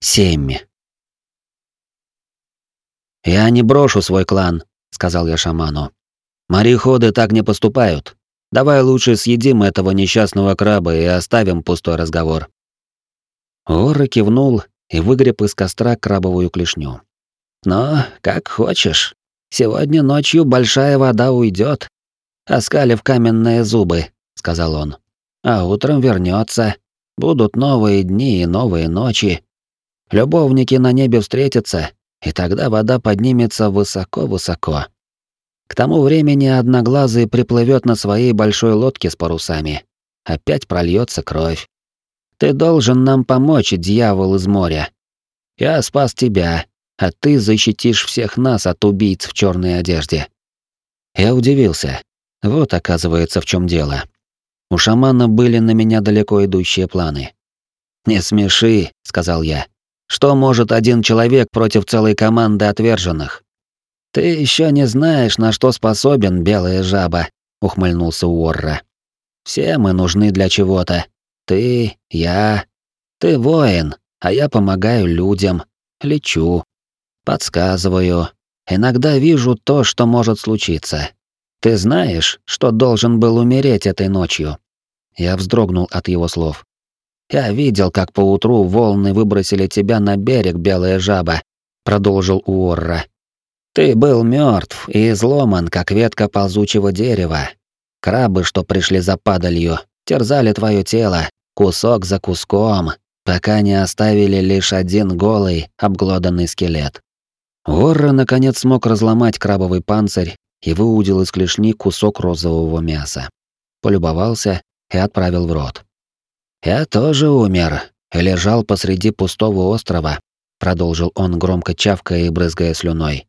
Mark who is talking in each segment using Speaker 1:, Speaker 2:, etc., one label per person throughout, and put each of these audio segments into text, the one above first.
Speaker 1: семь. «Я не брошу свой клан», — сказал я шаману. «Мореходы так не поступают. Давай лучше съедим этого несчастного краба и оставим пустой разговор». Орра кивнул и выгреб из костра крабовую клешню. «Но, как хочешь. Сегодня ночью большая вода уйдет, оскалив каменные зубы», — сказал он. «А утром вернется. Будут новые дни и новые ночи. Любовники на небе встретятся, и тогда вода поднимется высоко-высоко. К тому времени Одноглазый приплывет на своей большой лодке с парусами. Опять прольется кровь. Ты должен нам помочь, дьявол из моря. Я спас тебя, а ты защитишь всех нас от убийц в черной одежде. Я удивился. Вот оказывается в чем дело. У шамана были на меня далеко идущие планы. «Не смеши», — сказал я. Что может один человек против целой команды отверженных? Ты еще не знаешь, на что способен белая жаба, ухмыльнулся Уорра. Все мы нужны для чего-то. Ты, я. Ты воин, а я помогаю людям, лечу, подсказываю. Иногда вижу то, что может случиться. Ты знаешь, что должен был умереть этой ночью? Я вздрогнул от его слов. Я видел, как поутру волны выбросили тебя на берег, белая жаба, продолжил Уорра. Ты был мертв и изломан, как ветка ползучего дерева. Крабы, что пришли за падалью, терзали твое тело, кусок за куском, пока не оставили лишь один голый, обглоданный скелет. Уорра наконец смог разломать крабовый панцирь и выудил из клешни кусок розового мяса. Полюбовался и отправил в рот. «Я тоже умер лежал посреди пустого острова», продолжил он громко чавкая и брызгая слюной.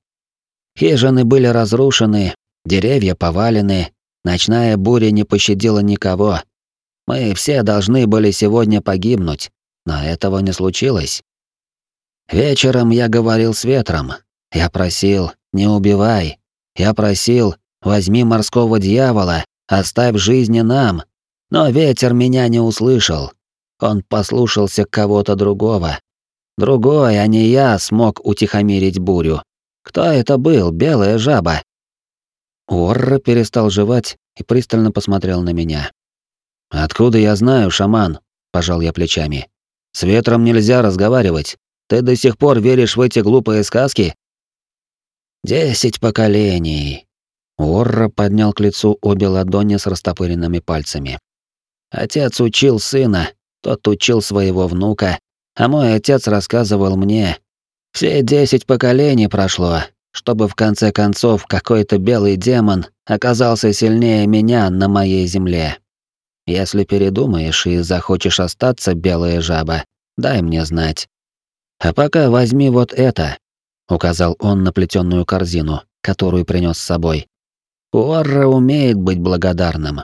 Speaker 1: «Хижины были разрушены, деревья повалены, ночная буря не пощадила никого. Мы все должны были сегодня погибнуть, но этого не случилось. Вечером я говорил с ветром. Я просил, не убивай. Я просил, возьми морского дьявола, оставь жизни нам, но ветер меня не услышал. Он послушался кого-то другого. Другой, а не я, смог утихомирить бурю. Кто это был, белая жаба? Уорра перестал жевать и пристально посмотрел на меня. «Откуда я знаю, шаман?» — пожал я плечами. «С ветром нельзя разговаривать. Ты до сих пор веришь в эти глупые сказки?» «Десять поколений». Уорра поднял к лицу обе ладони с растопыренными пальцами. Отец учил сына, тот учил своего внука, а мой отец рассказывал мне. Все десять поколений прошло, чтобы в конце концов какой-то белый демон оказался сильнее меня на моей земле. Если передумаешь и захочешь остаться, белая жаба, дай мне знать. А пока возьми вот это, указал он на плетённую корзину, которую принес с собой. Уорра умеет быть благодарным.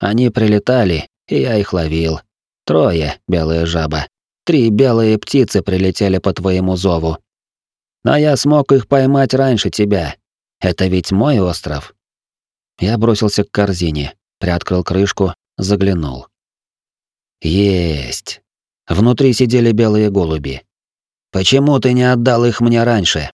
Speaker 1: Они прилетали, и я их ловил. Трое, белая жаба. Три белые птицы прилетели по твоему зову. Но я смог их поймать раньше тебя. Это ведь мой остров. Я бросился к корзине, приоткрыл крышку, заглянул. Есть. Внутри сидели белые голуби. Почему ты не отдал их мне раньше?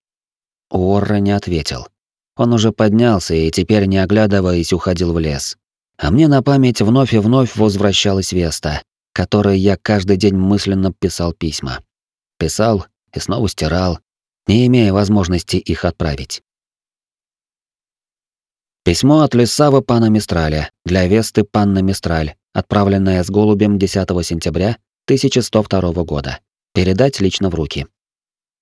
Speaker 1: Уорра не ответил. Он уже поднялся и теперь, не оглядываясь, уходил в лес. А мне на память вновь и вновь возвращалась Веста, которой я каждый день мысленно писал письма. Писал и снова стирал, не имея возможности их отправить. Письмо от Лисава пана Мистраля для Весты панна Мистраль, отправленное с голубем 10 сентября 1102 года. Передать лично в руки.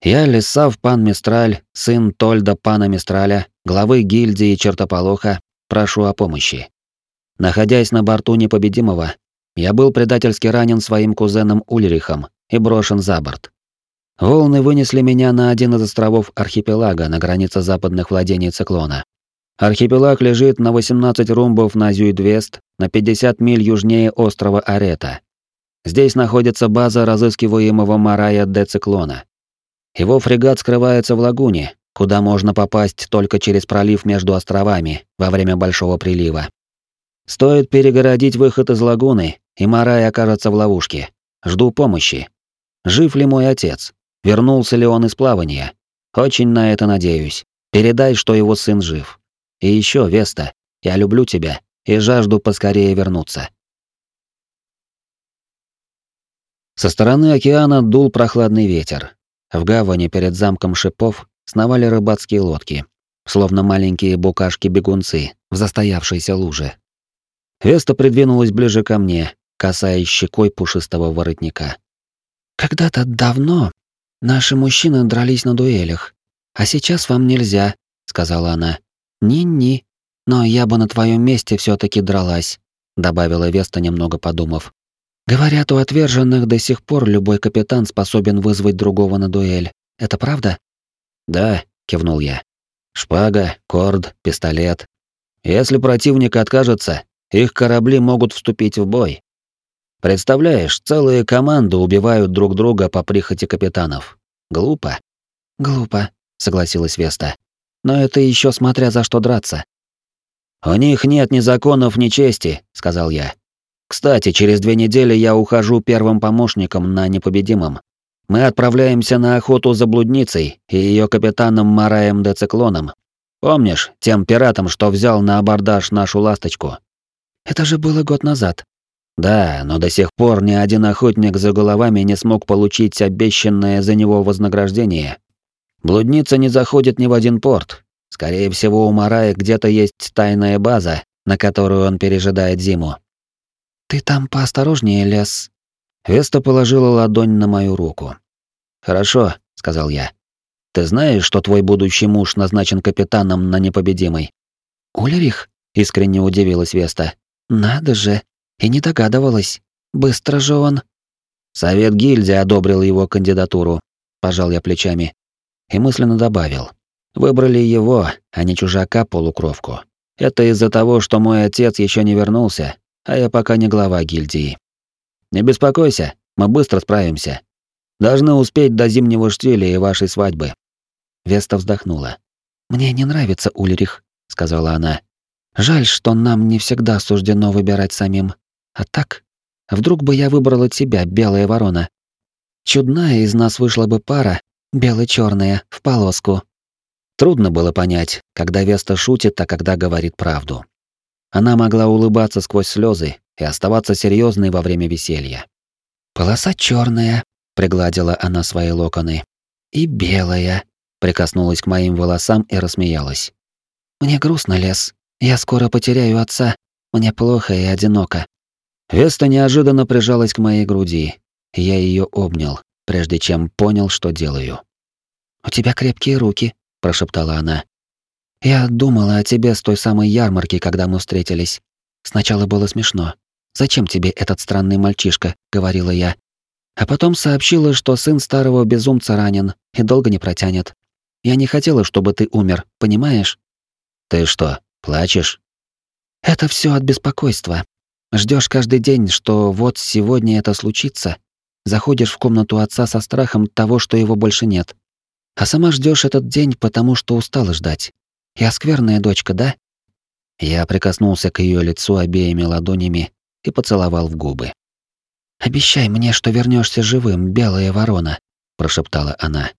Speaker 1: Я, Лисав пан Мистраль, сын Тольда пана Мистраля, главы гильдии Чертополоха, прошу о помощи. Находясь на борту непобедимого, я был предательски ранен своим кузеном Ульрихом и брошен за борт. Волны вынесли меня на один из островов архипелага на границе западных владений циклона. Архипелаг лежит на 18 румбов на Зюйдвест, на 50 миль южнее острова Арета. Здесь находится база разыскиваемого Марая де Циклона. Его фрегат скрывается в лагуне, куда можно попасть только через пролив между островами во время большого прилива. Стоит перегородить выход из лагуны, и Марай окажется в ловушке. Жду помощи. Жив ли мой отец? Вернулся ли он из плавания? Очень на это надеюсь. Передай, что его сын жив. И еще, Веста, я люблю тебя и жажду поскорее вернуться. Со стороны океана дул прохладный ветер. В гавани перед замком шипов сновали рыбацкие лодки, словно маленькие букашки-бегунцы в застоявшейся луже. Веста придвинулась ближе ко мне, касаясь щекой пушистого воротника. «Когда-то давно наши мужчины дрались на дуэлях, а сейчас вам нельзя», — сказала она. «Ни-ни, но я бы на твоем месте все таки дралась», — добавила Веста, немного подумав. «Говорят, у отверженных до сих пор любой капитан способен вызвать другого на дуэль. Это правда?» «Да», — кивнул я. «Шпага, корд, пистолет. Если противник откажется, их корабли могут вступить в бой. Представляешь, целые команды убивают друг друга по прихоти капитанов. Глупо.
Speaker 2: Глупо, согласилась Веста. Но это еще смотря за что драться.
Speaker 1: У них нет ни законов, ни чести, сказал я. Кстати, через две недели я ухожу первым помощником на непобедимом. Мы отправляемся на охоту за блудницей и ее капитаном Мараем де Циклоном. Помнишь, тем пиратом, что взял на абордаж нашу ласточку?
Speaker 2: Это же было год назад.
Speaker 1: Да, но до сих пор ни один охотник за головами не смог получить обещанное за него вознаграждение. Блудница не заходит ни в один порт. Скорее всего, у Марая где-то есть тайная база, на которую он пережидает зиму.
Speaker 2: Ты там поосторожнее, Лес.
Speaker 1: Веста положила ладонь на мою руку. Хорошо, сказал я. Ты знаешь, что твой будущий муж назначен капитаном на непобедимой?
Speaker 2: Ульрих? искренне удивилась Веста. Надо же, и не догадывалась. Быстро же он.
Speaker 1: Совет гильдии одобрил его кандидатуру, пожал я плечами и мысленно добавил: выбрали его, а не чужака-полукровку. Это из-за того, что мой отец еще не вернулся, а я пока не глава гильдии. Не беспокойся, мы быстро справимся. Должны успеть до зимнего штиля и вашей свадьбы.
Speaker 2: Веста вздохнула. Мне не нравится Ульрих, сказала она. Жаль, что нам не всегда суждено выбирать самим. А так, вдруг бы я выбрала тебя, белая ворона. Чудная из нас вышла бы пара, бело-черная, в полоску.
Speaker 1: Трудно было понять, когда Веста шутит, а когда говорит правду. Она могла улыбаться сквозь слезы и оставаться серьезной во время веселья.
Speaker 2: «Полоса черная, пригладила она свои локоны. «И белая», — прикоснулась к моим волосам и рассмеялась. «Мне грустно, Лес. Я скоро потеряю отца. Мне плохо и одиноко.
Speaker 1: Веста неожиданно прижалась к моей груди. Я ее обнял, прежде чем понял, что делаю.
Speaker 2: «У тебя крепкие руки», — прошептала она. «Я думала о тебе с той самой ярмарки, когда мы встретились. Сначала было смешно. Зачем тебе этот странный мальчишка?» — говорила я. А потом сообщила, что сын старого безумца ранен и долго не протянет. Я не хотела, чтобы ты умер, понимаешь?
Speaker 1: Ты что, Плачешь?
Speaker 2: Это все от беспокойства. Ждешь каждый день, что вот сегодня это случится. Заходишь в комнату отца со страхом того, что его больше нет. А сама ждешь этот день, потому что устала ждать. Я скверная дочка, да?
Speaker 1: Я прикоснулся к ее лицу обеими ладонями и поцеловал в губы.
Speaker 2: Обещай мне, что вернешься живым, белая ворона, прошептала она.